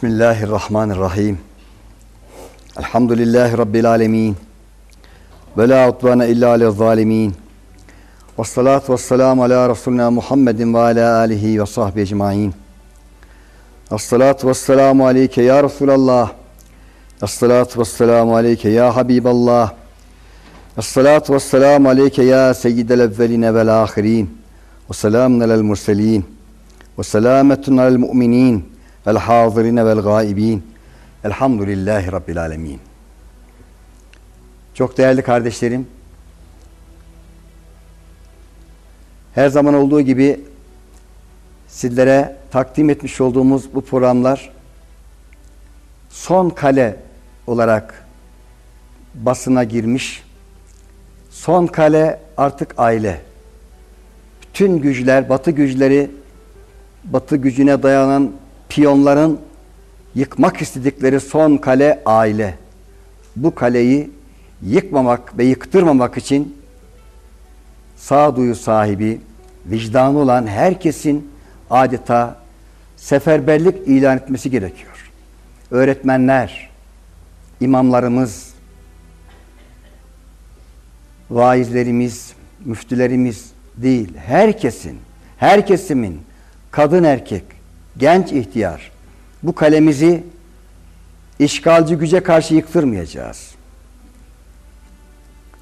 Bismillahirrahmanirrahim. Elhamdülillahi Rabbil alemin. Ve la udvane illa alel zalimin. Ve salatu ve selamu ala Resulina Muhammedin ve ala alihi ve sahbihi ecmain. Esselatu ve selamu aleyke ya Resulallah. Esselatu ve selamu aleyke ya Habiballah. Esselatu ve selamu aleyke ya seyyidel evveline vel ahirin. Ve selamun alel Vel hazirine vel gaibin. Elhamdülillahi Rabbil alemin. Çok değerli kardeşlerim, her zaman olduğu gibi sizlere takdim etmiş olduğumuz bu programlar son kale olarak basına girmiş. Son kale artık aile. Bütün güçler, batı güçleri, batı gücüne dayanan piyonların yıkmak istedikleri son kale aile. Bu kaleyi yıkmamak ve yıktırmamak için sağduyu sahibi, vicdanı olan herkesin adeta seferberlik ilan etmesi gerekiyor. Öğretmenler, imamlarımız, vaizlerimiz, müftülerimiz değil, herkesin, her kesimin, kadın erkek, genç ihtiyar, bu kalemizi işgalci güce karşı yıktırmayacağız.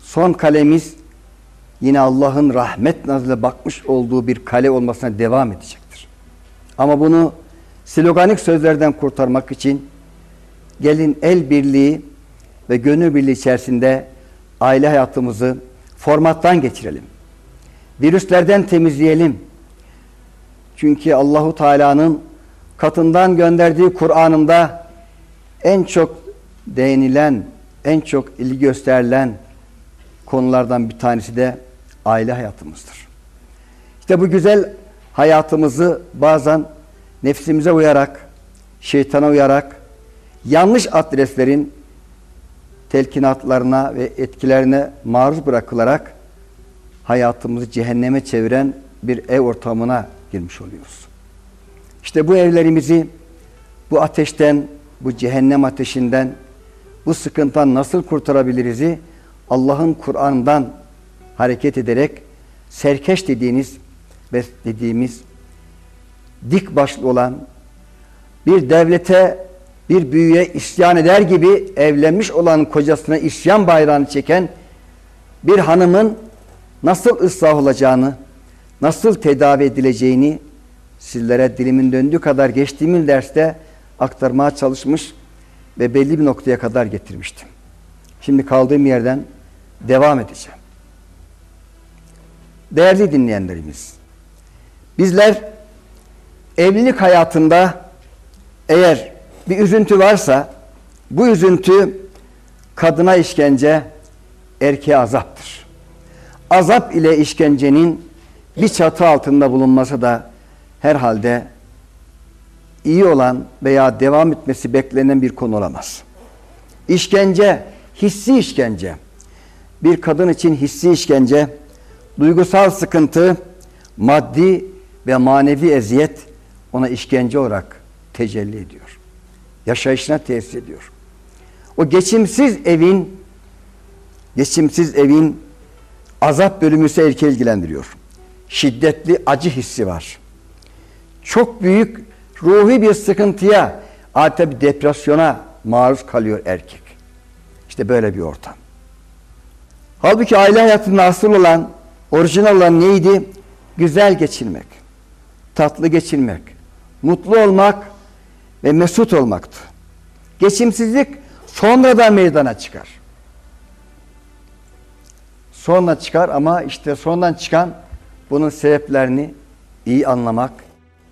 Son kalemiz yine Allah'ın rahmet nazıyla bakmış olduğu bir kale olmasına devam edecektir. Ama bunu sloganik sözlerden kurtarmak için gelin el birliği ve gönül birliği içerisinde aile hayatımızı formattan geçirelim. Virüslerden temizleyelim. Çünkü Allahu Teala'nın katından gönderdiği Kur'an'ında en çok değinilen, en çok ilgi gösterilen konulardan bir tanesi de aile hayatımızdır. İşte bu güzel hayatımızı bazen nefsimize uyarak, şeytana uyarak, yanlış adreslerin telkinatlarına ve etkilerine maruz bırakılarak hayatımızı cehenneme çeviren bir ev ortamına girmiş oluyoruz. İşte bu evlerimizi bu ateşten, bu cehennem ateşinden, bu sıkıntıdan nasıl kurtarabiliriz'i Allah'ın Kur'an'dan hareket ederek serkeş dediğiniz ve dediğimiz dik başlı olan bir devlete bir büyüye isyan eder gibi evlenmiş olan kocasına isyan bayrağını çeken bir hanımın nasıl ıslah olacağını, nasıl tedavi edileceğini sizlere dilimin döndüğü kadar geçtiğimiz derste aktarmaya çalışmış ve belli bir noktaya kadar getirmiştim. Şimdi kaldığım yerden devam edeceğim. Değerli dinleyenlerimiz, bizler evlilik hayatında eğer bir üzüntü varsa bu üzüntü kadına işkence, erkeğe azaptır. Azap ile işkencenin bir çatı altında bulunması da herhalde iyi olan veya devam etmesi beklenen bir konu olamaz. İşkence, hissi işkence. Bir kadın için hissi işkence, duygusal sıkıntı, maddi ve manevi eziyet ona işkence olarak tecelli ediyor. Yaşayışına tesir ediyor. O geçimsiz evin geçimsiz evin azap bölümü ise erkeği ilgilendiriyor. Şiddetli acı hissi var. Çok büyük ruhi bir sıkıntıya, adeta bir depresyona maruz kalıyor erkek. İşte böyle bir ortam. Halbuki aile hayatında asıl olan, orijinal olan neydi? Güzel geçirmek, tatlı geçirmek, mutlu olmak ve mesut olmaktı. Geçimsizlik sonradan meydana çıkar. Sonra çıkar ama işte sonradan çıkan bunun sebeplerini iyi anlamak,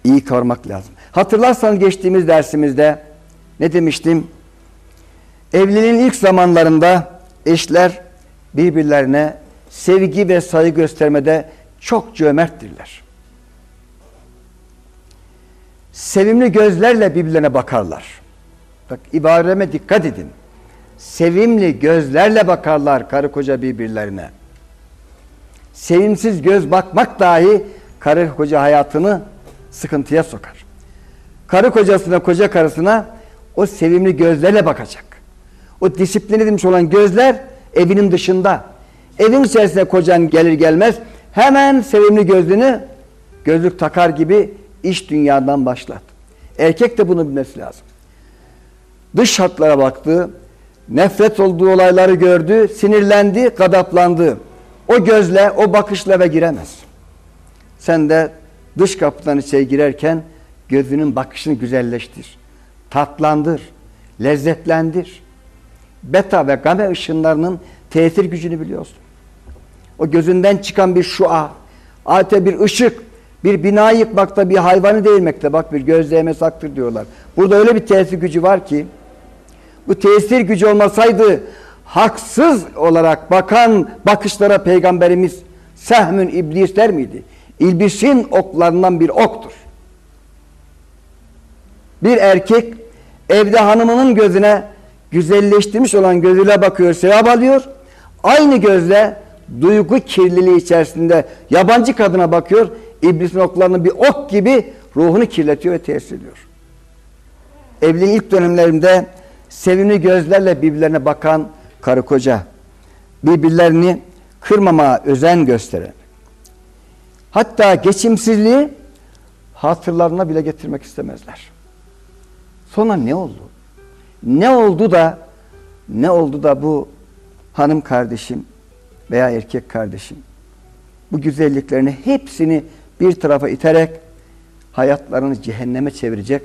iyi kavramak lazım. Hatırlarsanız geçtiğimiz dersimizde ne demiştim? Evliliğin ilk zamanlarında eşler birbirlerine sevgi ve saygı göstermede çok cömerttirler. Sevimli gözlerle birbirlerine bakarlar. Bak ibareme dikkat edin. Sevimli gözlerle bakarlar karı koca birbirlerine. Sevimsiz göz bakmak dahi karı koca hayatını sıkıntıya sokar. Karı kocasına, koca karısına o sevimli gözlerle bakacak. O disiplin edilmiş olan gözler evinin dışında. Evin içerisinde kocan gelir gelmez hemen sevimli gözlüğünü gözlük takar gibi iş dünyadan başlat. Erkek de bunu bilmesi lazım. Dış şartlara baktı, nefret olduğu olayları gördü, sinirlendi, gadaplandı. O gözle, o bakışla eve giremez. Sen de dış kapıdan içeri girerken gözünün bakışını güzelleştir. Tatlandır, lezzetlendir. Beta ve gamma ışınlarının tesir gücünü biliyorsun. O gözünden çıkan bir şua, adeta bir ışık, bir bina yıkmakta, bir hayvanı değirmekte. Bak bir göz saktır diyorlar. Burada öyle bir tesir gücü var ki, bu tesir gücü olmasaydı haksız olarak bakan bakışlara peygamberimiz sehmün iblis der miydi? İblisin oklarından bir oktur. Bir erkek evde hanımının gözüne güzelleştirmiş olan gözüyle bakıyor, sevap alıyor. Aynı gözle duygu kirliliği içerisinde yabancı kadına bakıyor. İblisin oklarını bir ok gibi ruhunu kirletiyor ve tesir ediyor. Evliliğin ilk dönemlerinde sevimli gözlerle birbirlerine bakan karı koca birbirlerini kırmamaya özen gösteren hatta geçimsizliği hatırlarına bile getirmek istemezler. Sonra ne oldu? Ne oldu da ne oldu da bu hanım kardeşim veya erkek kardeşim bu güzelliklerini hepsini bir tarafa iterek hayatlarını cehenneme çevirecek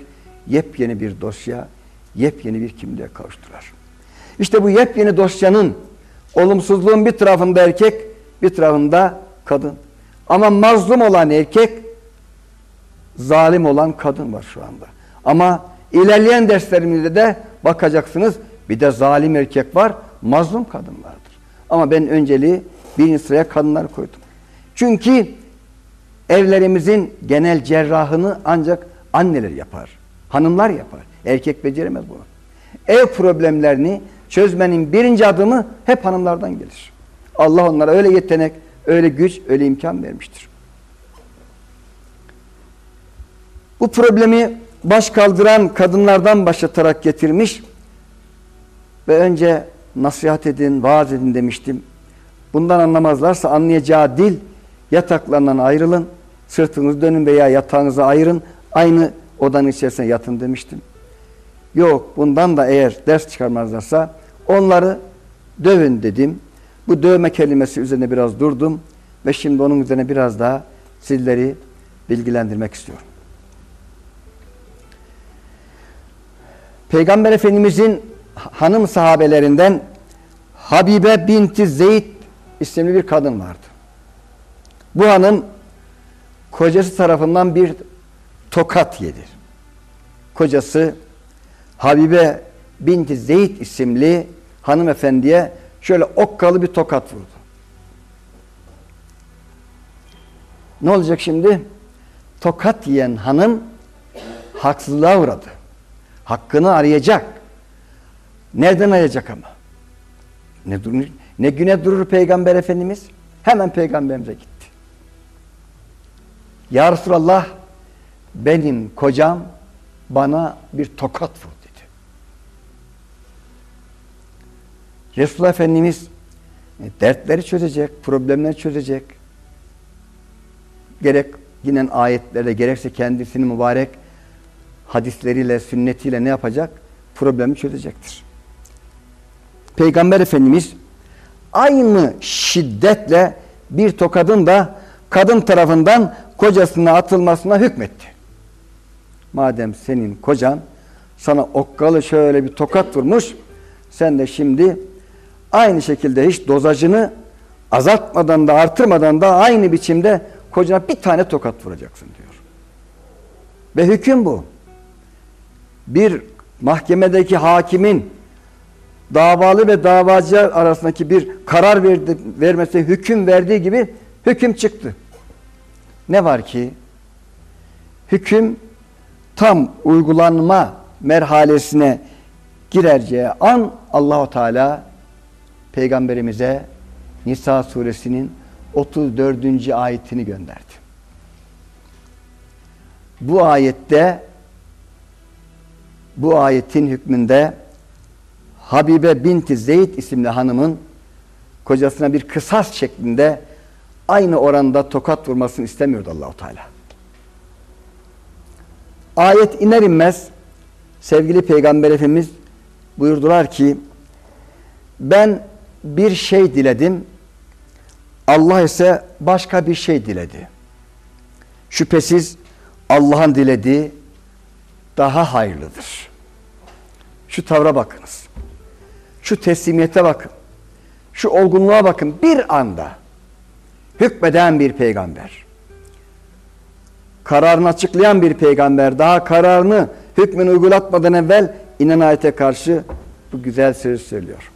yepyeni bir dosya, yepyeni bir kimliğe kavuştular. İşte bu yepyeni dosyanın olumsuzluğun bir tarafında erkek, bir tarafında kadın. Ama mazlum olan erkek, zalim olan kadın var şu anda. Ama ilerleyen derslerimizde de bakacaksınız bir de zalim erkek var, mazlum kadın vardır. Ama ben önceliği birinci sıraya kadınlar koydum. Çünkü evlerimizin genel cerrahını ancak anneler yapar. Hanımlar yapar. Erkek beceremez bunu. Ev problemlerini çözmenin birinci adımı hep hanımlardan gelir. Allah onlara öyle yetenek, öyle güç, öyle imkan vermiştir. Bu problemi baş kaldıran kadınlardan başlatarak getirmiş ve önce nasihat edin, vaaz edin demiştim. Bundan anlamazlarsa anlayacağı dil yataklarından ayrılın, sırtınızı dönün veya yatağınızı ayırın, aynı odanın içerisine yatın demiştim. Yok bundan da eğer ders çıkarmazlarsa onları dövün dedim. Bu dövme kelimesi üzerine biraz durdum ve şimdi onun üzerine biraz daha sizleri bilgilendirmek istiyorum. Peygamber Efendimizin hanım sahabelerinden Habibe binti Zeyd isimli bir kadın vardı. Bu hanım kocası tarafından bir tokat yedi. Kocası Habibe binti Zeyd isimli hanımefendiye şöyle okkalı bir tokat vurdu. Ne olacak şimdi? Tokat yiyen hanım haksızlığa uğradı. Hakkını arayacak. Nereden arayacak ama? Ne, durur, ne güne durur Peygamber Efendimiz? Hemen Peygamberimize gitti. Ya Resulallah benim kocam bana bir tokat vurdu dedi. Resulullah Efendimiz e, dertleri çözecek, problemleri çözecek. Gerek yine ayetlerle gerekse kendisinin mübarek hadisleriyle, sünnetiyle ne yapacak? Problemi çözecektir. Peygamber Efendimiz aynı şiddetle bir tokadın da kadın tarafından kocasına atılmasına hükmetti. Madem senin kocan sana okkalı şöyle bir tokat vurmuş, sen de şimdi aynı şekilde hiç dozajını azaltmadan da artırmadan da aynı biçimde kocana bir tane tokat vuracaksın diyor. Ve hüküm bu. Bir mahkemedeki hakimin davalı ve davacılar arasındaki bir karar verdi, vermesi, hüküm verdiği gibi hüküm çıktı. Ne var ki? Hüküm tam uygulanma merhalesine gireceği an Allahu Teala peygamberimize Nisa suresinin 34. ayetini gönderdi. Bu ayette bu ayetin hükmünde Habibe binti Zeyd isimli hanımın kocasına bir kısas şeklinde aynı oranda tokat vurmasını istemiyordu Allahu Teala. Ayet iner inmez sevgili Peygamber Efendimiz buyurdular ki ben bir şey diledim Allah ise başka bir şey diledi. Şüphesiz Allah'ın dilediği daha hayırlıdır. Şu tavra bakınız. Şu teslimiyete bakın. Şu olgunluğa bakın. Bir anda hükmeden bir peygamber. Kararını açıklayan bir peygamber. Daha kararını hükmünü uygulatmadan evvel inen ayete karşı bu güzel sözü söylüyor.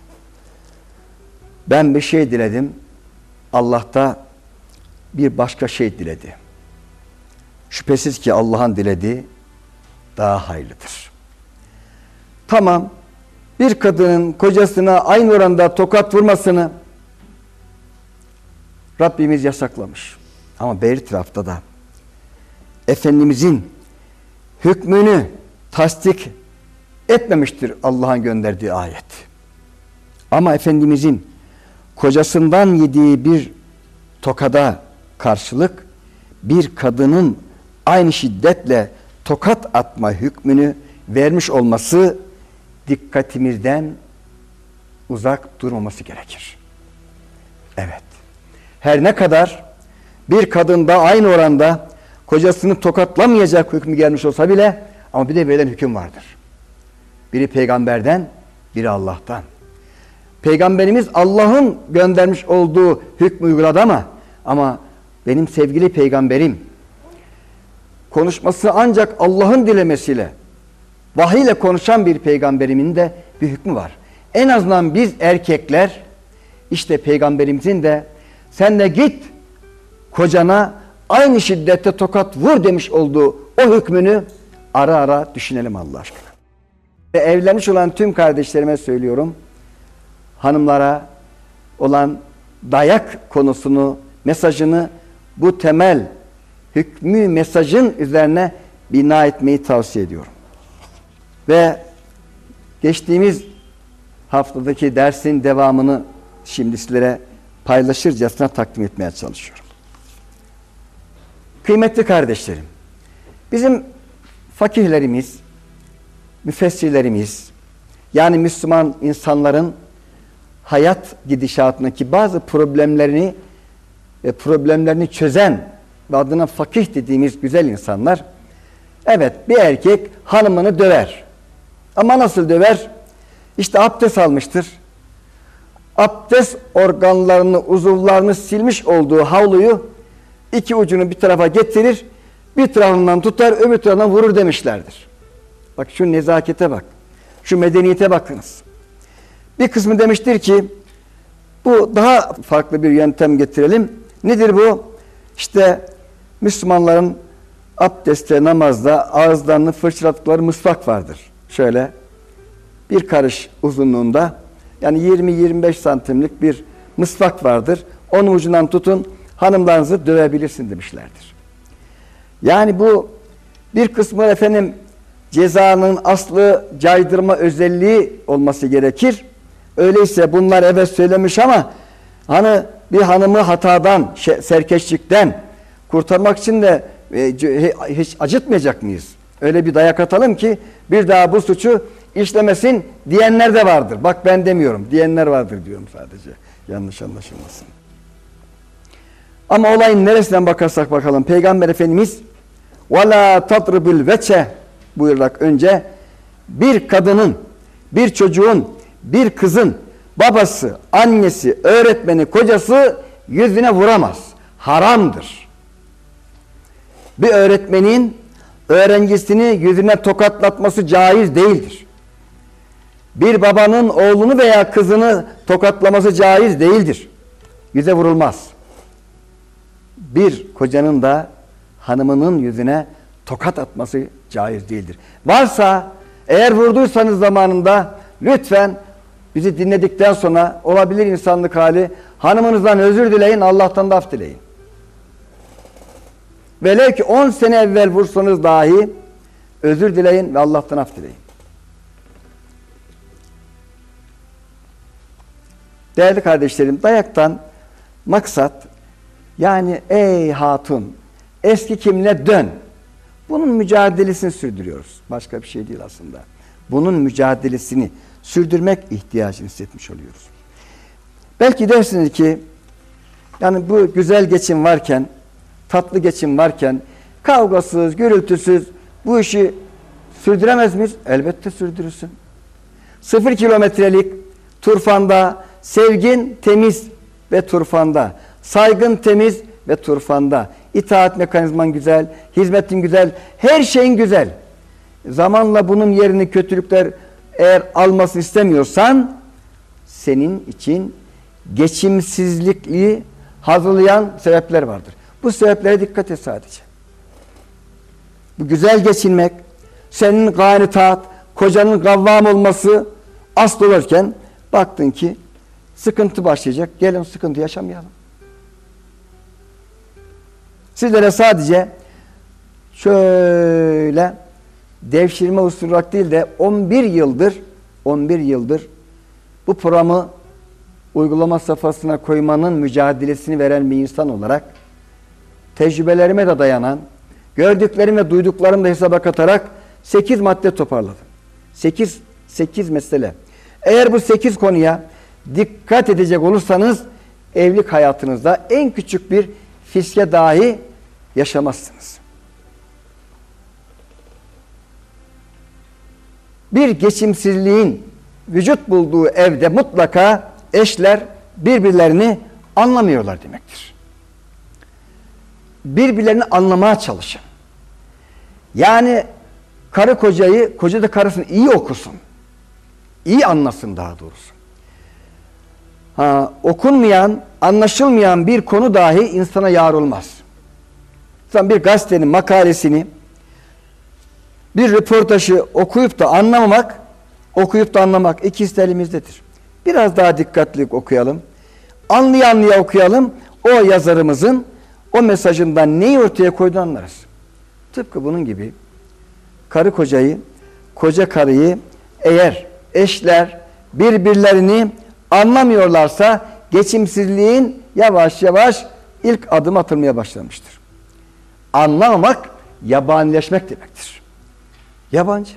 Ben bir şey diledim. Allah da bir başka şey diledi. Şüphesiz ki Allah'ın dilediği daha hayırlıdır. Tamam, bir kadının kocasına aynı oranda tokat vurmasını Rabbimiz yasaklamış. Ama beri tarafta da Efendimizin hükmünü tasdik etmemiştir Allah'ın gönderdiği ayet. Ama Efendimizin kocasından yediği bir tokada karşılık bir kadının aynı şiddetle tokat atma hükmünü vermiş olması dikkatimizden uzak durmaması gerekir. Evet. Her ne kadar bir kadında aynı oranda kocasını tokatlamayacak hükmü gelmiş olsa bile ama bir de verilen hüküm vardır. Biri peygamberden, biri Allah'tan. Peygamberimiz Allah'ın göndermiş olduğu hükmü uyguladı ama ama benim sevgili peygamberim konuşması ancak Allah'ın dilemesiyle vahiy ile konuşan bir peygamberimin de bir hükmü var. En azından biz erkekler işte peygamberimizin de sen de git kocana aynı şiddette tokat vur demiş olduğu o hükmünü ara ara düşünelim Allah aşkına. Ve evlenmiş olan tüm kardeşlerime söylüyorum. Hanımlara olan dayak konusunu, mesajını bu temel hükmü mesajın üzerine bina etmeyi tavsiye ediyorum. Ve geçtiğimiz haftadaki dersin devamını şimdi sizlere paylaşırcasına takdim etmeye çalışıyorum. Kıymetli kardeşlerim, bizim fakihlerimiz, müfessirlerimiz, yani Müslüman insanların hayat gidişatındaki bazı problemlerini ve problemlerini çözen ve adına fakih dediğimiz güzel insanlar evet bir erkek hanımını döver. Ama nasıl döver? İşte abdest almıştır. Abdest organlarını, uzuvlarını silmiş olduğu havluyu iki ucunu bir tarafa getirir, bir tarafından tutar, öbür tarafından vurur demişlerdir. Bak şu nezakete bak. Şu medeniyete bakınız. Bir kısmı demiştir ki bu daha farklı bir yöntem getirelim. Nedir bu? İşte Müslümanların abdestte, namazda ağızlarını fırçaladıkları mısvak vardır. Şöyle bir karış uzunluğunda yani 20-25 santimlik bir mısvak vardır. Onun ucundan tutun hanımlarınızı dövebilirsin demişlerdir. Yani bu bir kısmı efendim cezanın aslı caydırma özelliği olması gerekir. Öyleyse bunlar evet söylemiş ama hani bir hanımı hatadan, serkeşlikten kurtarmak için de e, hiç acıtmayacak mıyız? Öyle bir dayak atalım ki bir daha bu suçu işlemesin diyenler de vardır. Bak ben demiyorum. Diyenler vardır diyorum sadece. Yanlış anlaşılmasın. Ama olayın neresinden bakarsak bakalım. Peygamber Efendimiz وَلَا تَطْرِبُ الْوَچَ buyurarak önce bir kadının, bir çocuğun, bir kızın babası, annesi, öğretmeni, kocası yüzüne vuramaz. Haramdır. Bir öğretmenin öğrencisini yüzüne tokatlatması caiz değildir. Bir babanın oğlunu veya kızını tokatlaması caiz değildir. Yüze vurulmaz. Bir kocanın da hanımının yüzüne tokat atması caiz değildir. Varsa eğer vurduysanız zamanında lütfen Bizi dinledikten sonra olabilir insanlık hali. Hanımınızdan özür dileyin, Allah'tan da dileyin. Velev ki 10 sene evvel vursanız dahi özür dileyin ve Allah'tan af dileyin. Değerli kardeşlerim, dayaktan maksat yani ey hatun eski kimle dön. Bunun mücadelesini sürdürüyoruz. Başka bir şey değil aslında. Bunun mücadelesini sürdürmek ihtiyacını hissetmiş oluyoruz. Belki dersiniz ki yani bu güzel geçim varken, tatlı geçim varken kavgasız, gürültüsüz bu işi sürdüremez miyiz? Elbette sürdürürsün. Sıfır kilometrelik turfanda sevgin temiz ve turfanda. Saygın temiz ve turfanda. İtaat mekanizman güzel, hizmetin güzel, her şeyin güzel. Zamanla bunun yerini kötülükler eğer almasını istemiyorsan senin için geçimsizlikliği hazırlayan sebepler vardır. Bu sebeplere dikkat et sadece. Bu güzel geçinmek, senin gayri taat, kocanın gavvam olması asıl olurken baktın ki sıkıntı başlayacak. Gelin sıkıntı yaşamayalım. Sizlere sadece şöyle devşirme usulü olarak değil de 11 yıldır 11 yıldır bu programı uygulama safhasına koymanın mücadelesini veren bir insan olarak tecrübelerime de dayanan gördüklerim ve duyduklarımı da hesaba katarak 8 madde toparladım. 8 8 mesele. Eğer bu 8 konuya dikkat edecek olursanız evlilik hayatınızda en küçük bir fiske dahi yaşamazsınız. Bir geçimsizliğin vücut bulduğu evde mutlaka eşler birbirlerini anlamıyorlar demektir. Birbirlerini anlamaya çalışın. Yani karı kocayı, koca da karısını iyi okusun. İyi anlasın daha doğrusu. Ha, okunmayan, anlaşılmayan bir konu dahi insana yar olmaz. Sen bir gazetenin makalesini, bir röportajı okuyup da anlamamak, okuyup da anlamak ikisi de. Biraz daha dikkatli okuyalım. Anlaya anlaya okuyalım. O yazarımızın o mesajından neyi ortaya koyduğunu anlarız. Tıpkı bunun gibi karı kocayı, koca karıyı eğer eşler birbirlerini anlamıyorlarsa geçimsizliğin yavaş yavaş ilk adım atılmaya başlamıştır. Anlamamak yabanileşmek demektir. Yabancı.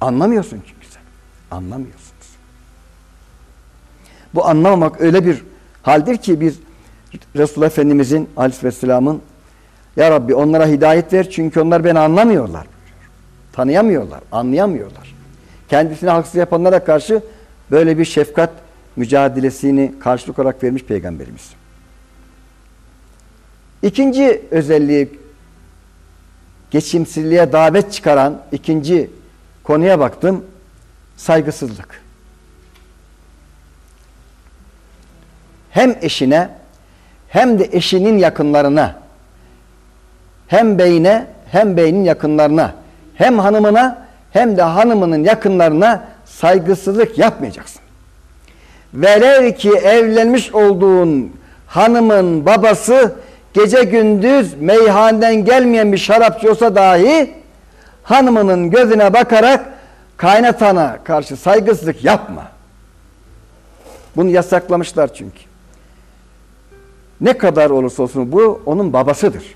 Anlamıyorsun çünkü sen. Anlamıyorsunuz. Bu anlamamak öyle bir haldir ki biz Resulullah Efendimizin aleyhisselamın Ya Rabbi onlara hidayet ver çünkü onlar beni anlamıyorlar. Tanıyamıyorlar, anlayamıyorlar. Kendisine haksız yapanlara karşı böyle bir şefkat mücadelesini karşılık olarak vermiş Peygamberimiz. İkinci özelliği geçimsizliğe davet çıkaran ikinci konuya baktım. Saygısızlık. Hem eşine hem de eşinin yakınlarına hem beyine hem beynin yakınlarına hem hanımına hem de hanımının yakınlarına saygısızlık yapmayacaksın. Velev ki evlenmiş olduğun hanımın babası gece gündüz meyhaneden gelmeyen bir şarapçı olsa dahi hanımının gözüne bakarak kaynatana karşı saygısızlık yapma. Bunu yasaklamışlar çünkü. Ne kadar olursa olsun bu onun babasıdır.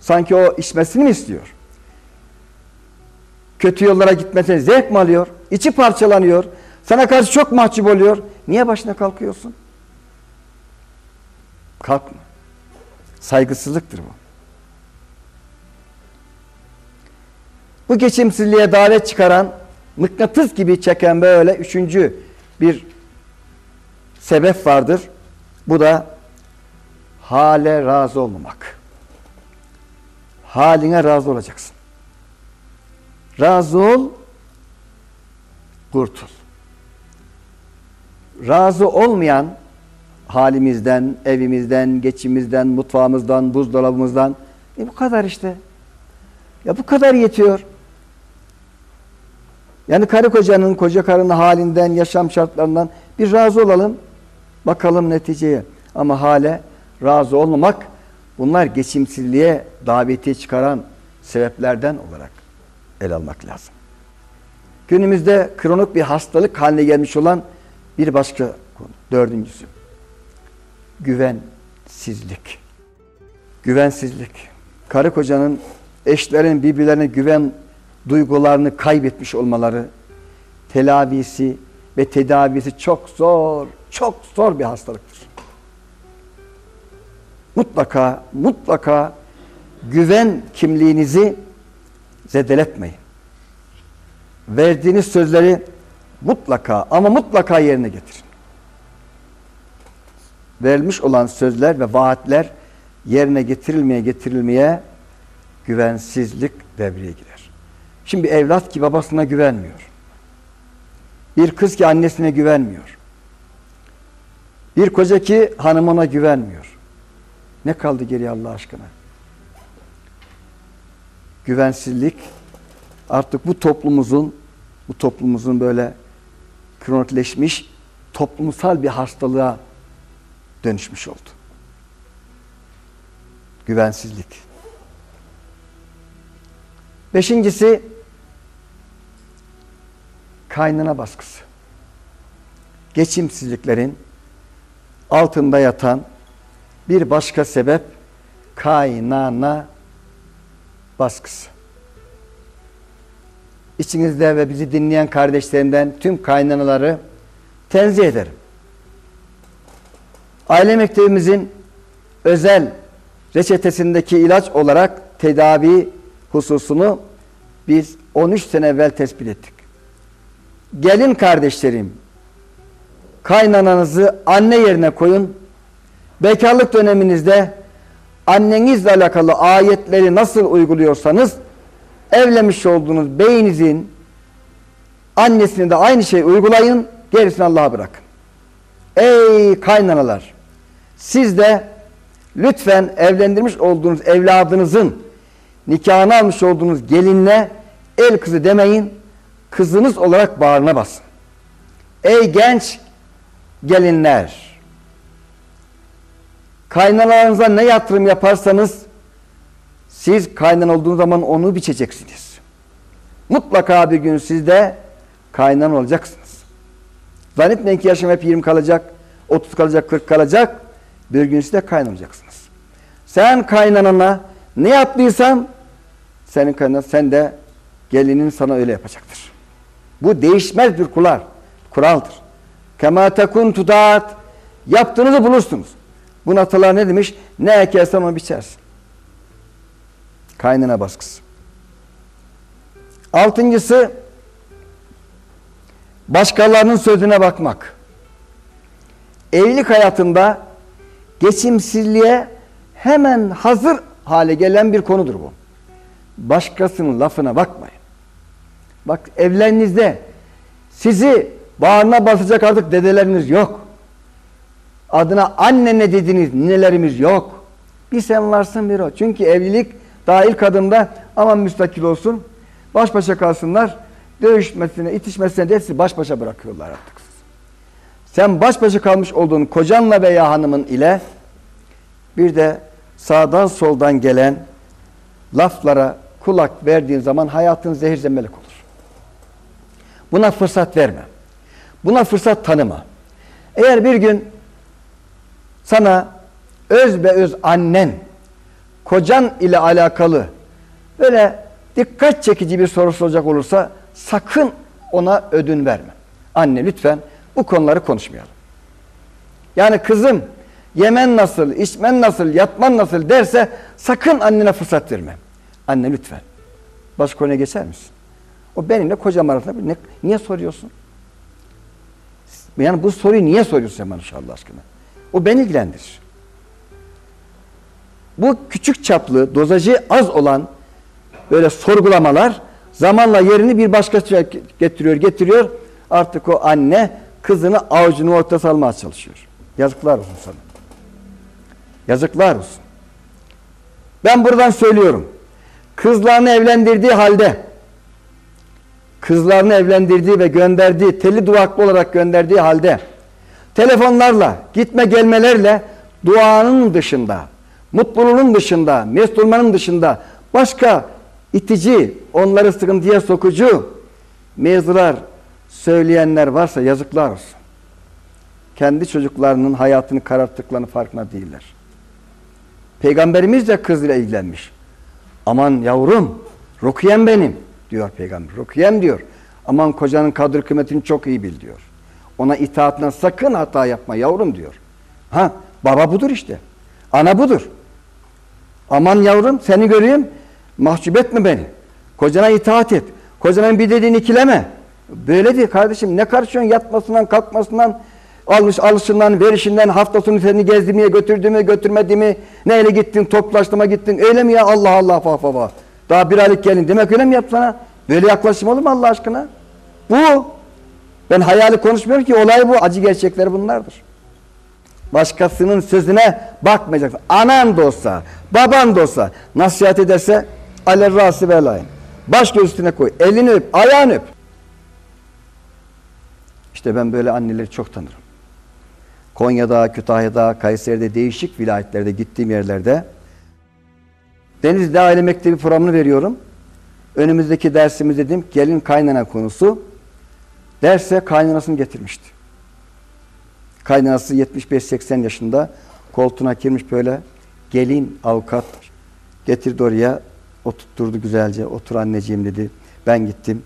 Sanki o içmesini mi istiyor? Kötü yollara gitmesine zevk mi alıyor? İçi parçalanıyor. Sana karşı çok mahcup oluyor. Niye başına kalkıyorsun? Kalkma. Saygısızlıktır bu. Bu geçimsizliğe davet çıkaran, mıknatıs gibi çeken böyle üçüncü bir sebep vardır. Bu da hale razı olmamak. Haline razı olacaksın. Razı ol, kurtul. Razı olmayan halimizden, evimizden, geçimizden, mutfağımızdan, buzdolabımızdan e bu kadar işte. Ya bu kadar yetiyor. Yani karı kocanın, koca karının halinden, yaşam şartlarından bir razı olalım. Bakalım neticeye. Ama hale razı olmamak bunlar geçimsizliğe davetiye çıkaran sebeplerden olarak el almak lazım. Günümüzde kronik bir hastalık haline gelmiş olan bir başka konu. Dördüncüsü. Güvensizlik. Güvensizlik. Karı kocanın eşlerin birbirlerine güven duygularını kaybetmiş olmaları, telavisi ve tedavisi çok zor, çok zor bir hastalıktır. Mutlaka, mutlaka güven kimliğinizi zedeletmeyin. Verdiğiniz sözleri mutlaka ama mutlaka yerine getirin. Verilmiş olan sözler ve vaatler yerine getirilmeye getirilmeye güvensizlik devreye girer. Şimdi evlat ki babasına güvenmiyor. Bir kız ki annesine güvenmiyor. Bir koca ki hanımına güvenmiyor. Ne kaldı geriye Allah aşkına? Güvensizlik artık bu toplumumuzun bu toplumumuzun böyle kronikleşmiş toplumsal bir hastalığa dönüşmüş oldu. Güvensizlik. Beşincisi kaynına baskısı. Geçimsizliklerin altında yatan bir başka sebep kaynana baskısı. İçinizde ve bizi dinleyen kardeşlerimden tüm kaynanaları tenzih ederim. Aile mektebimizin özel reçetesindeki ilaç olarak tedavi hususunu biz 13 sene evvel tespit ettik. Gelin kardeşlerim, kaynananızı anne yerine koyun. Bekarlık döneminizde annenizle alakalı ayetleri nasıl uyguluyorsanız evlenmiş olduğunuz beyinizin annesini de aynı şeyi uygulayın, gerisini Allah'a bırakın. Ey kaynanalar! Siz de lütfen evlendirmiş olduğunuz evladınızın nikahını almış olduğunuz gelinle el kızı demeyin, kızınız olarak bağrına basın. Ey genç gelinler! Kaynanalarınıza ne yatırım yaparsanız siz kaynan olduğunuz zaman onu biçeceksiniz. Mutlaka bir gün siz de kaynan olacaksınız. Zannetmeyin ki yaşam hep 20 kalacak, 30 kalacak, 40 kalacak. Bir gün siz de kaynanacaksınız. Sen kaynanana ne yaptıysan senin kaynanan sen de gelinin sana öyle yapacaktır. Bu değişmez bir kural, kuraldır. Kema tekun tutat yaptığınızı bulursunuz. Buna atalar ne demiş? Ne ekersen onu biçersin. Kaynana baskısı. Altıncısı başkalarının sözüne bakmak. Evlilik hayatında geçimsizliğe hemen hazır hale gelen bir konudur bu. Başkasının lafına bakmayın. Bak evlerinizde sizi bağrına basacak artık dedeleriniz yok. Adına anne ne dediniz ninelerimiz yok. Bir sen varsın bir o. Çünkü evlilik daha ilk adımda aman müstakil olsun. Baş başa kalsınlar. Dövüşmesine, itişmesine de hepsi baş başa bırakıyorlar artık. Sen baş başa kalmış olduğun kocanla veya hanımın ile bir de sağdan soldan gelen laflara kulak verdiğin zaman hayatın zehir zembelik olur. Buna fırsat verme. Buna fırsat tanıma. Eğer bir gün sana öz be öz annen, kocan ile alakalı böyle dikkat çekici bir soru soracak olursa sakın ona ödün verme. Anne lütfen bu konuları konuşmayalım. Yani kızım yemen nasıl, içmen nasıl, yatman nasıl derse sakın annene fırsat verme. Anne lütfen. Başka konuya geçer misin? O benimle kocam arasında ne, niye soruyorsun? Yani bu soruyu niye soruyorsun bana Allah aşkına? O beni ilgilendirir. Bu küçük çaplı, dozajı az olan böyle sorgulamalar zamanla yerini bir başkası getiriyor, getiriyor. Artık o anne kızını avucunu orta salmaya çalışıyor. Yazıklar olsun sana. Yazıklar olsun. Ben buradan söylüyorum. Kızlarını evlendirdiği halde kızlarını evlendirdiği ve gönderdiği, telli duvaklı olarak gönderdiği halde telefonlarla, gitme gelmelerle duanın dışında, mutluluğun dışında, mest olmanın dışında başka itici, onları sıkıntıya sokucu mevzular söyleyenler varsa yazıklar olsun. kendi çocuklarının hayatını kararttıklarını farkına değiller. Peygamberimiz de kızla ilgilenmiş. Aman yavrum, Rukiye'm benim diyor peygamber. Rukiye'm diyor. Aman kocanın kadir kıymetini çok iyi bil diyor. Ona itaatine sakın hata yapma yavrum diyor. Ha, baba budur işte. Ana budur. Aman yavrum seni göreyim, mahcup etme beni. Kocana itaat et. Kocanın bir dediğini ikileme. Böyle değil kardeşim. Ne karışıyorsun yatmasından, kalkmasından, almış alışından, verişinden, hafta sonu seni gezdirmeye götürdüğümü, götürmediğimi, neyle gittin, toplaştıma gittin. Öyle mi ya Allah Allah fa fa fa. Daha bir aylık gelin. Demek öyle mi yapsana? Böyle yaklaşım olur mu Allah aşkına? Bu. Ben hayali konuşmuyorum ki olay bu. Acı gerçekler bunlardır. Başkasının sözüne bakmayacaksın. Anan da olsa, baban da olsa nasihat ederse alerrası belayın. Baş göz üstüne koy. Elini öp, ayağını öp. İşte ben böyle anneleri çok tanırım. Konya'da, Kütahya'da, Kayseri'de değişik vilayetlerde gittiğim yerlerde Denizli Aile Mektebi programını veriyorum. Önümüzdeki dersimiz dedim gelin kaynana konusu. Derse kaynanasını getirmişti. Kaynanası 75-80 yaşında koltuğuna girmiş böyle gelin avukat getirdi oraya oturtturdu güzelce otur anneciğim dedi. Ben gittim.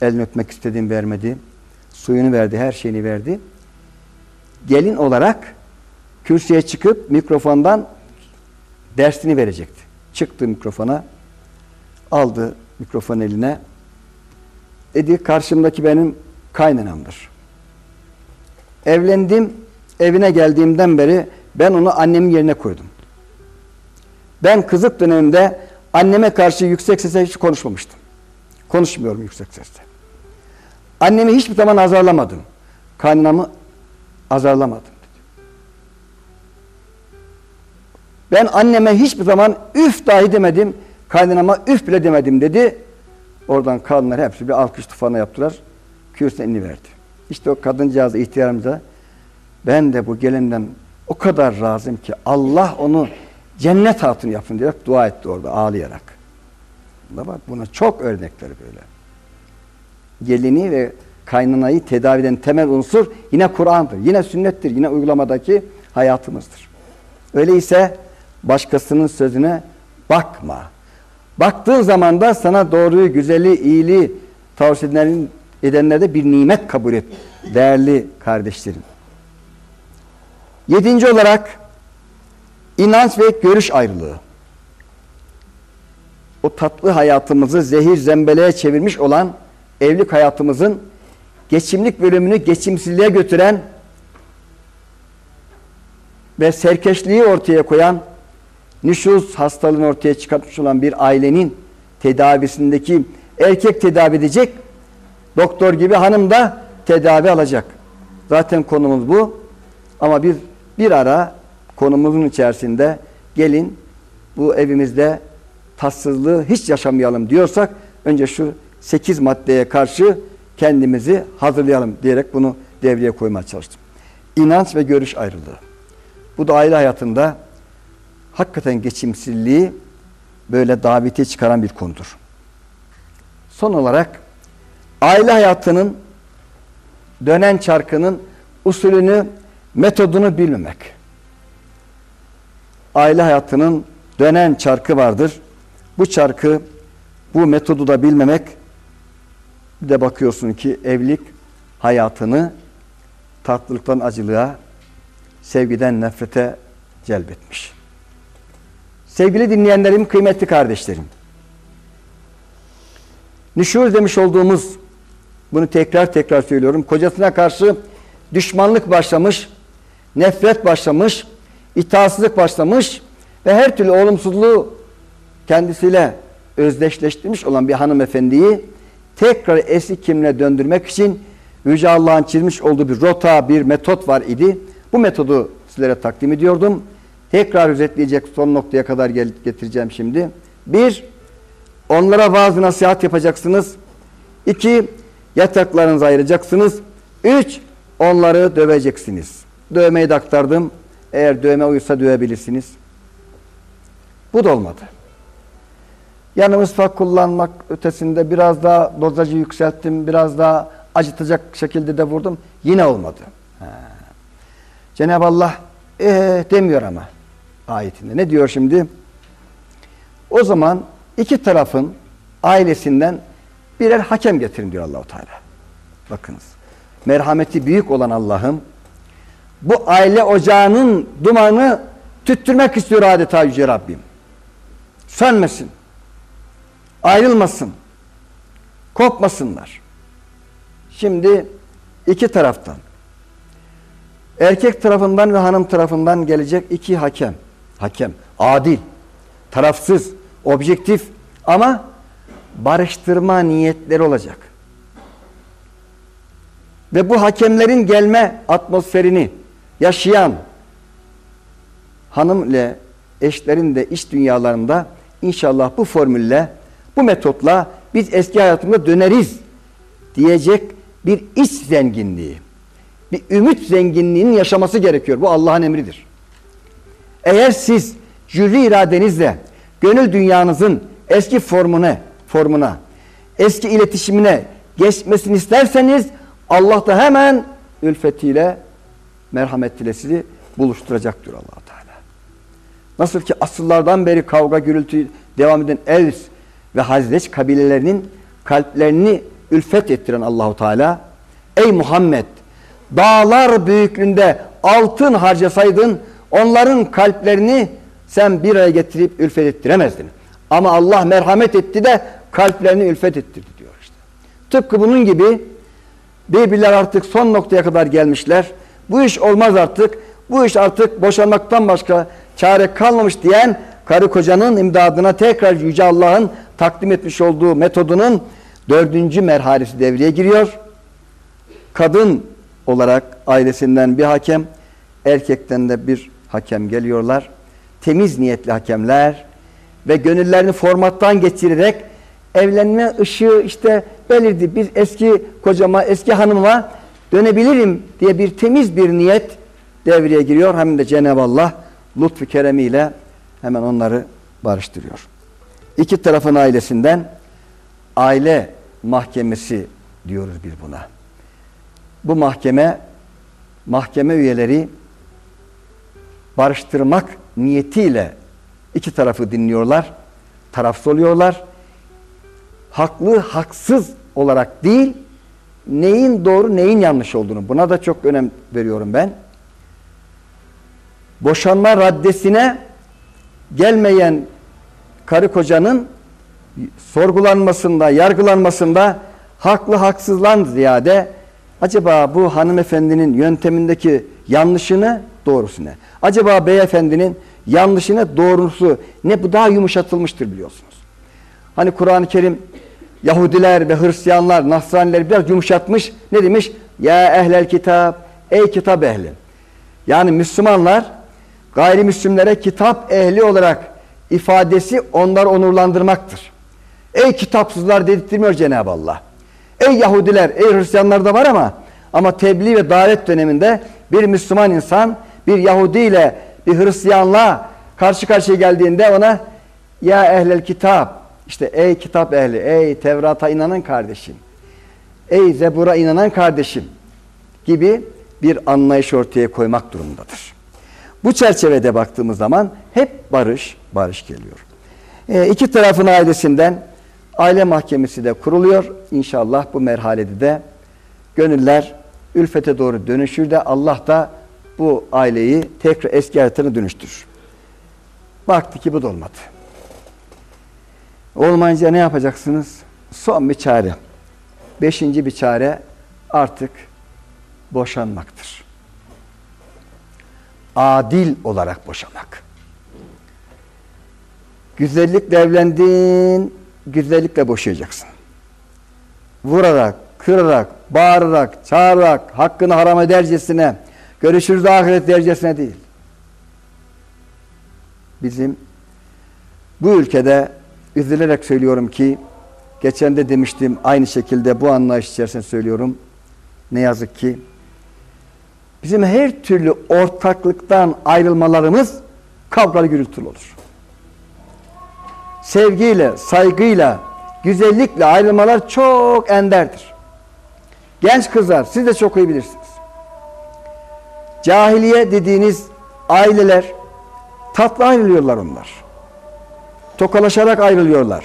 Elini öpmek istedim vermedi. Suyunu verdi her şeyini verdi. Gelin olarak kürsüye çıkıp mikrofondan dersini verecekti. Çıktı mikrofona aldı mikrofon eline dedi karşımdaki benim kaynanamdır. Evlendim, evine geldiğimden beri ben onu annemin yerine koydum. Ben kızık döneminde anneme karşı yüksek sesle hiç konuşmamıştım. Konuşmuyorum yüksek sesle. Annemi hiçbir zaman azarlamadım. Kaynanamı azarlamadım. Ben anneme hiçbir zaman üf dahi demedim. Kaynanama üf bile demedim dedi. Oradan kadınlar hepsi bir alkış tufanı yaptılar. Kürsüne verdi. İşte o kadıncağız ihtiyarımıza ben de bu gelinden o kadar razıyım ki Allah onu cennet hatunu yapın diyerek dua etti orada ağlayarak. Buna çok örnekleri böyle. Gelini ve kaynanayı tedavi eden temel unsur yine Kur'an'dır, yine sünnettir, yine uygulamadaki hayatımızdır. Öyleyse başkasının sözüne bakma. Baktığın zaman da sana doğruyu, güzeli, iyiliği tavsiye edenlerin edenlerde bir nimet kabul et değerli kardeşlerim. Yedinci olarak inanç ve görüş ayrılığı. O tatlı hayatımızı zehir zembeleye çevirmiş olan evlilik hayatımızın geçimlik bölümünü geçimsizliğe götüren ve serkeşliği ortaya koyan nüşuz hastalığını ortaya çıkartmış olan bir ailenin tedavisindeki erkek tedavi edecek Doktor gibi hanım da tedavi alacak. Zaten konumuz bu. Ama bir bir ara konumuzun içerisinde gelin bu evimizde tatsızlığı hiç yaşamayalım diyorsak önce şu sekiz maddeye karşı kendimizi hazırlayalım diyerek bunu devreye koymaya çalıştım. İnanç ve görüş ayrılığı. Bu da aile hayatında hakikaten geçimsizliği böyle davete çıkaran bir konudur. Son olarak aile hayatının dönen çarkının usulünü, metodunu bilmemek. Aile hayatının dönen çarkı vardır. Bu çarkı, bu metodu da bilmemek de bakıyorsun ki evlilik hayatını tatlılıktan acılığa, sevgiden nefrete celbetmiş. Sevgili dinleyenlerim, kıymetli kardeşlerim. Nüşur demiş olduğumuz bunu tekrar tekrar söylüyorum. Kocasına karşı düşmanlık başlamış, nefret başlamış, itaatsizlik başlamış ve her türlü olumsuzluğu kendisiyle özdeşleştirmiş olan bir hanımefendiyi tekrar eski kimliğine döndürmek için Yüce Allah'ın çizmiş olduğu bir rota, bir metot var idi. Bu metodu sizlere takdim ediyordum. Tekrar özetleyecek son noktaya kadar getireceğim şimdi. Bir, onlara vaaz nasihat yapacaksınız. İki, Yataklarınızı ayıracaksınız. Üç, onları döveceksiniz. Dövmeyi de aktardım. Eğer dövme uyursa dövebilirsiniz. Bu da olmadı. Yani mısvak kullanmak ötesinde biraz daha dozajı yükselttim. Biraz daha acıtacak şekilde de vurdum. Yine olmadı. Cenab-ı Allah ee demiyor ama ayetinde. Ne diyor şimdi? O zaman iki tarafın ailesinden birer hakem getirin diyor Allahu Teala. Bakınız. Merhameti büyük olan Allah'ım bu aile ocağının dumanı tüttürmek istiyor adeta Yüce Rabbim. Sönmesin. Ayrılmasın. Kopmasınlar. Şimdi iki taraftan erkek tarafından ve hanım tarafından gelecek iki hakem. Hakem. Adil. Tarafsız. Objektif. Ama barıştırma niyetleri olacak. Ve bu hakemlerin gelme atmosferini yaşayan hanım ile eşlerin de iş dünyalarında inşallah bu formülle, bu metotla biz eski hayatımıza döneriz diyecek bir iç zenginliği, bir ümit zenginliğinin yaşaması gerekiyor. Bu Allah'ın emridir. Eğer siz cürri iradenizle gönül dünyanızın eski formuna, formuna, eski iletişimine geçmesini isterseniz Allah da hemen ülfetiyle, merhametiyle sizi buluşturacaktır allah Teala. Nasıl ki asıllardan beri kavga gürültü devam eden Evs ve Hazreç kabilelerinin kalplerini ülfet ettiren Allahu Teala ey Muhammed dağlar büyüklüğünde altın harcasaydın onların kalplerini sen bir araya getirip ülfet ettiremezdin. Ama Allah merhamet etti de kalplerini ülfet ettirdi diyor işte. Tıpkı bunun gibi birbirler artık son noktaya kadar gelmişler. Bu iş olmaz artık. Bu iş artık boşanmaktan başka çare kalmamış diyen karı kocanın imdadına tekrar Yüce Allah'ın takdim etmiş olduğu metodunun dördüncü merhalesi devreye giriyor. Kadın olarak ailesinden bir hakem, erkekten de bir hakem geliyorlar. Temiz niyetli hakemler ve gönüllerini formattan geçirerek evlenme ışığı işte belirdi. Bir eski kocama, eski hanıma dönebilirim diye bir temiz bir niyet devreye giriyor. Hem de Cenab-ı Allah lütfu keremiyle hemen onları barıştırıyor. İki tarafın ailesinden aile mahkemesi diyoruz biz buna. Bu mahkeme mahkeme üyeleri barıştırmak niyetiyle iki tarafı dinliyorlar. Tarafsız oluyorlar. Haklı, haksız olarak değil, neyin doğru, neyin yanlış olduğunu. Buna da çok önem veriyorum ben. Boşanma raddesine gelmeyen karı kocanın sorgulanmasında, yargılanmasında haklı haksızlan ziyade acaba bu hanımefendinin yöntemindeki yanlışını doğrusu ne? Acaba beyefendinin yanlışını doğrusu ne? Bu daha yumuşatılmıştır biliyorsunuz. Hani Kur'an-ı Kerim Yahudiler ve Hristiyanlar, Nasraniler biraz yumuşatmış. Ne demiş? Ya ehlel kitap, ey kitap ehli. Yani Müslümanlar gayrimüslimlere kitap ehli olarak ifadesi onları onurlandırmaktır. Ey kitapsızlar dedirtmiyor Cenab-ı Allah. Ey Yahudiler, ey Hristiyanlar da var ama ama tebliğ ve davet döneminde bir Müslüman insan bir Yahudi ile bir Hristiyanla karşı karşıya geldiğinde ona ya ehlel kitap işte ey kitap ehli, ey Tevrat'a inanan kardeşim, ey Zebur'a inanan kardeşim gibi bir anlayış ortaya koymak durumundadır. Bu çerçevede baktığımız zaman hep barış, barış geliyor. E, iki tarafın ailesinden aile mahkemesi de kuruluyor. İnşallah bu merhalede de gönüller ülfete doğru dönüşür de Allah da bu aileyi tekrar eski hayatına dönüştürür. Baktı ki bu da olmadı. Olmayınca ne yapacaksınız? Son bir çare. Beşinci bir çare artık boşanmaktır. Adil olarak boşamak. Güzellikle evlendin, güzellikle boşayacaksın. Vurarak, kırarak, bağırarak, çağırarak, hakkını haram edercesine, görüşürüz ahiret dercesine değil. Bizim bu ülkede üzülerek söylüyorum ki geçen de demiştim aynı şekilde bu anlayış içerisinde söylüyorum. Ne yazık ki bizim her türlü ortaklıktan ayrılmalarımız kavgalı gürültülü olur. Sevgiyle, saygıyla, güzellikle ayrılmalar çok enderdir. Genç kızlar siz de çok iyi bilirsiniz. cahiliye dediğiniz aileler tatlı ayrılıyorlar onlar. Tokalaşarak ayrılıyorlar.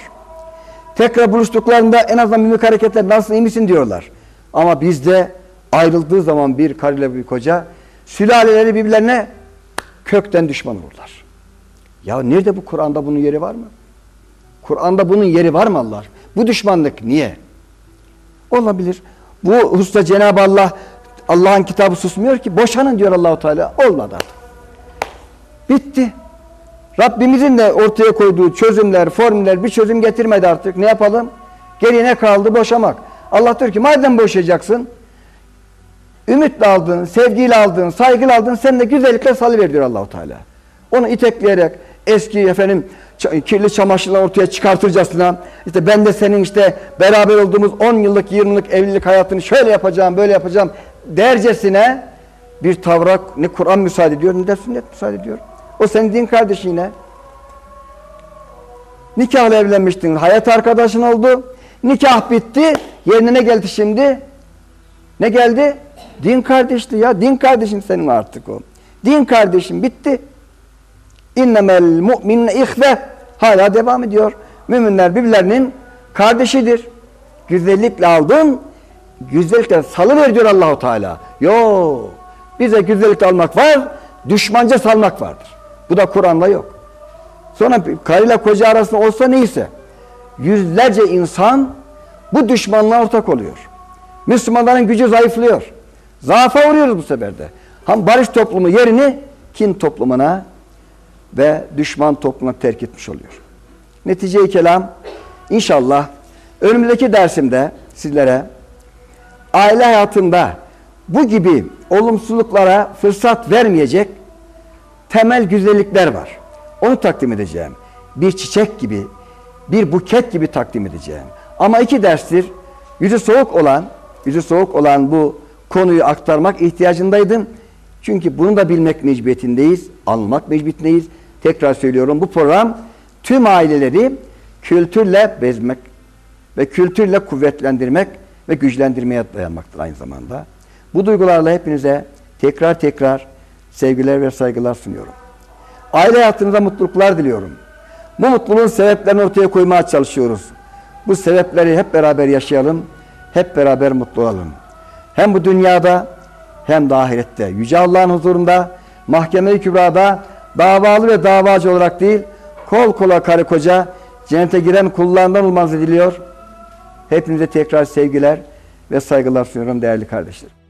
Tekrar buluştuklarında en azından mimik hareketler nasıl iyi misin diyorlar. Ama bizde ayrıldığı zaman bir karıyla bir koca sülaleleri birbirlerine kökten düşman olurlar. Ya nerede bu Kur'an'da bunun yeri var mı? Kur'an'da bunun yeri var mı Allah? Bu düşmanlık niye? Olabilir. Bu hususta Cenab-ı Allah Allah'ın kitabı susmuyor ki boşanın diyor Allahu Teala. Olmadı. Bitti. Rabbimizin de ortaya koyduğu çözümler, formüller bir çözüm getirmedi artık. Ne yapalım? Geriye ne kaldı? Boşamak. Allah diyor ki madem boşayacaksın ümitle aldın, sevgiyle aldın, saygıyla aldın sen de güzellikle salıver diyor Allahu Teala. Onu itekleyerek eski efendim kirli çamaşırlar ortaya çıkartırcasına işte ben de senin işte beraber olduğumuz 10 yıllık 20 yıllık evlilik hayatını şöyle yapacağım böyle yapacağım dercesine bir tavra ne Kur'an müsaade ediyor ne de sünnet müsaade ediyor. O senin din kardeşine. Nikahla evlenmiştin. Hayat arkadaşın oldu. Nikah bitti. Yerine ne geldi şimdi? Ne geldi? Din kardeşti ya. Din kardeşin senin artık o. Din kardeşin bitti. İnnemel mu'minne ihve. Hala devam ediyor. Müminler birbirlerinin kardeşidir. Güzellikle aldın. Güzellikle salıver diyor Allahu Teala. Yo. Bize güzellikle almak var. Düşmanca salmak vardır. Bu da Kur'an'da yok. Sonra karıyla koca arasında olsa neyse yüzlerce insan bu düşmanlığa ortak oluyor. Müslümanların gücü zayıflıyor. Zaafa uğruyoruz bu sefer de. Ham barış toplumu yerini kin toplumuna ve düşman toplumuna terk etmiş oluyor. Netice-i kelam inşallah önümüzdeki dersimde sizlere aile hayatında bu gibi olumsuzluklara fırsat vermeyecek temel güzellikler var. Onu takdim edeceğim. Bir çiçek gibi, bir buket gibi takdim edeceğim. Ama iki derstir yüzü soğuk olan, yüzü soğuk olan bu konuyu aktarmak ihtiyacındaydım. Çünkü bunu da bilmek mecburiyetindeyiz, almak mecburiyetindeyiz. Tekrar söylüyorum bu program tüm aileleri kültürle bezmek ve kültürle kuvvetlendirmek ve güçlendirmeye dayanmaktır aynı zamanda. Bu duygularla hepinize tekrar tekrar sevgiler ve saygılar sunuyorum. Aile hayatınıza mutluluklar diliyorum. Bu mutluluğun sebeplerini ortaya koymaya çalışıyoruz. Bu sebepleri hep beraber yaşayalım, hep beraber mutlu olalım. Hem bu dünyada hem de ahirette. Yüce Allah'ın huzurunda, mahkeme-i kübrada davalı ve davacı olarak değil, kol kola karı koca cennete giren kullarından olmanızı diliyor. Hepinize tekrar sevgiler ve saygılar sunuyorum değerli kardeşlerim.